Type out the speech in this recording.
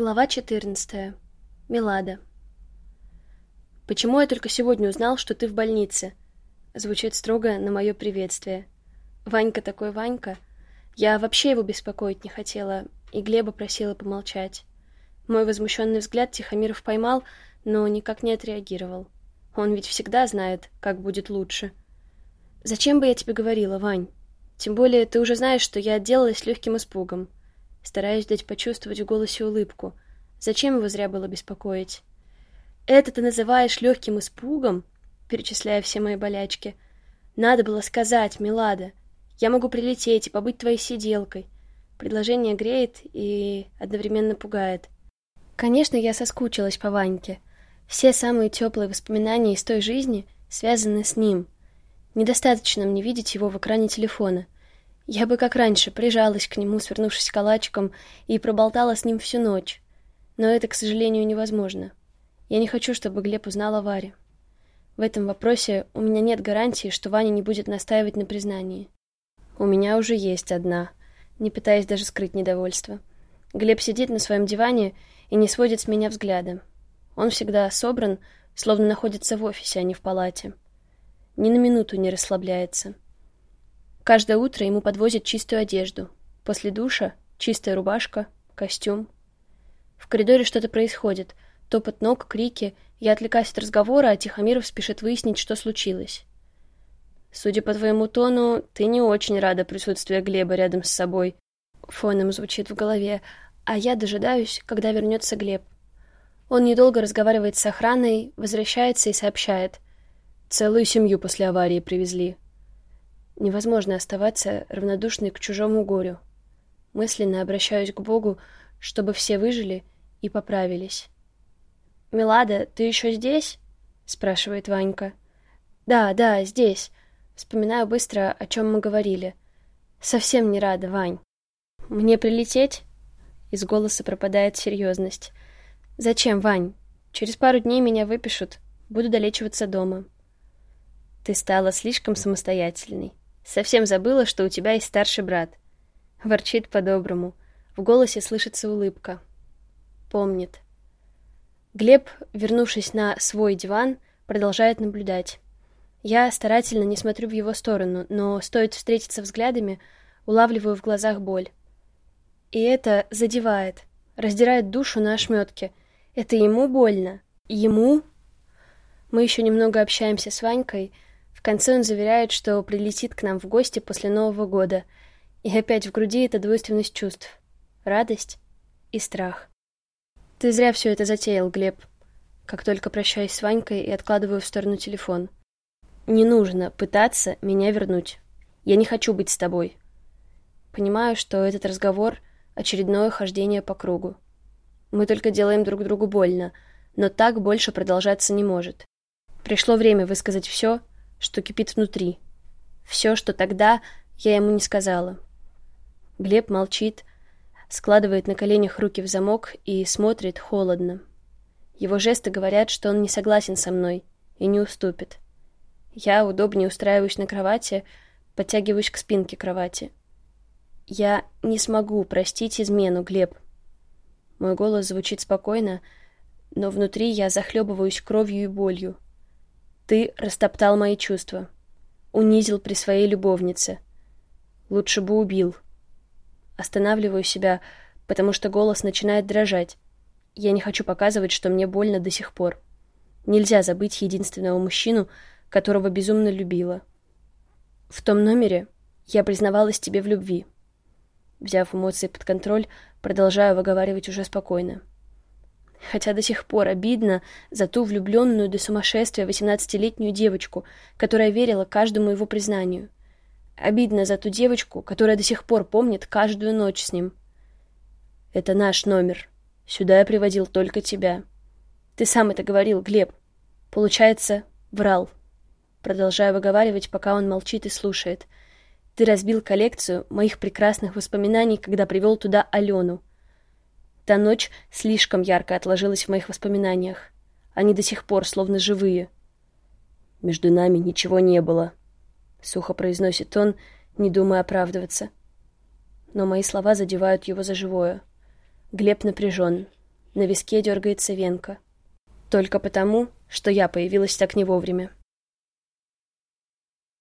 Глава 14. Милада. «Почему я только сегодня узнал, что ты в больнице?» Звучит строго на мое приветствие. Ванька такой Ванька. Я вообще его беспокоить не хотела, и Глеба просила помолчать. Мой возмущенный взгляд Тихомиров поймал, но никак не отреагировал. Он ведь всегда знает, как будет лучше. «Зачем бы я тебе говорила, Вань? Тем более ты уже знаешь, что я отделалась легким испугом. Стараюсь дать почувствовать в голосе улыбку. Зачем его зря было беспокоить? «Это ты называешь легким испугом?» Перечисляя все мои болячки. «Надо было сказать, Милада. Я могу прилететь и побыть твоей сиделкой». Предложение греет и одновременно пугает. Конечно, я соскучилась по Ваньке. Все самые теплые воспоминания из той жизни связаны с ним. Недостаточно мне видеть его в экране телефона — я бы, как раньше, прижалась к нему, свернувшись калачиком, и проболтала с ним всю ночь. Но это, к сожалению, невозможно. Я не хочу, чтобы Глеб узнал о Варе. В этом вопросе у меня нет гарантии, что Ваня не будет настаивать на признании. У меня уже есть одна, не пытаясь даже скрыть недовольство. Глеб сидит на своем диване и не сводит с меня взгляда. Он всегда собран, словно находится в офисе, а не в палате. Ни на минуту не расслабляется. Каждое утро ему подвозят чистую одежду. После душа чистая рубашка, костюм. В коридоре что-то происходит. Топот ног, крики. Я отвлекаюсь от разговора, а Тихомиров спешит выяснить, что случилось. «Судя по твоему тону, ты не очень рада присутствию Глеба рядом с собой», — фоном звучит в голове, а я дожидаюсь, когда вернется Глеб. Он недолго разговаривает с охраной, возвращается и сообщает. «Целую семью после аварии привезли. Невозможно оставаться равнодушной к чужому горю. Мысленно обращаюсь к Богу, чтобы все выжили и поправились. «Милада, ты еще здесь?» — спрашивает Ванька. «Да, да, здесь». Вспоминаю быстро, о чем мы говорили. «Совсем не рада, Вань». «Мне прилететь?» Из голоса пропадает серьезность. «Зачем, Вань? Через пару дней меня выпишут. Буду долечиваться дома». «Ты стала слишком самостоятельной. Совсем забыла, что у тебя есть старший брат. Ворчит по-доброму. В голосе слышится улыбка. Помнит. Глеб, вернувшись на свой диван, продолжает наблюдать. Я старательно не смотрю в его сторону, но стоит встретиться взглядами, улавливаю в глазах боль. И это задевает, раздирает душу на ошметке. Это ему больно. Ему? Мы еще немного общаемся с Ванькой, в конце он заверяет, что прилетит к нам в гости после Нового года. И опять в груди эта двойственность чувств. Радость и страх. Ты зря все это затеял, Глеб. Как только прощаюсь с Ванькой и откладываю в сторону телефон. Не нужно пытаться меня вернуть. Я не хочу быть с тобой. Понимаю, что этот разговор — очередное хождение по кругу. Мы только делаем друг другу больно, но так больше продолжаться не может. Пришло время высказать все, что кипит внутри. Все, что тогда я ему не сказала. Глеб молчит, складывает на коленях руки в замок и смотрит холодно. Его жесты говорят, что он не согласен со мной и не уступит. Я удобнее устраиваюсь на кровати, подтягиваюсь к спинке кровати. Я не смогу простить измену, Глеб. Мой голос звучит спокойно, но внутри я захлебываюсь кровью и болью. Ты растоптал мои чувства. Унизил при своей любовнице. Лучше бы убил. Останавливаю себя, потому что голос начинает дрожать. Я не хочу показывать, что мне больно до сих пор. Нельзя забыть единственного мужчину, которого безумно любила. В том номере я признавалась тебе в любви. Взяв эмоции под контроль, продолжаю выговаривать уже спокойно хотя до сих пор обидно за ту влюбленную до сумасшествия восемнадцатилетнюю девочку, которая верила каждому его признанию. Обидно за ту девочку, которая до сих пор помнит каждую ночь с ним. «Это наш номер. Сюда я приводил только тебя. Ты сам это говорил, Глеб. Получается, врал». Продолжаю выговаривать, пока он молчит и слушает. «Ты разбил коллекцию моих прекрасных воспоминаний, когда привел туда Алену. Та ночь слишком ярко отложилась в моих воспоминаниях. Они до сих пор словно живые. «Между нами ничего не было», — сухо произносит он, не думая оправдываться. Но мои слова задевают его за живое. Глеб напряжен. На виске дергается венка. Только потому, что я появилась так не вовремя.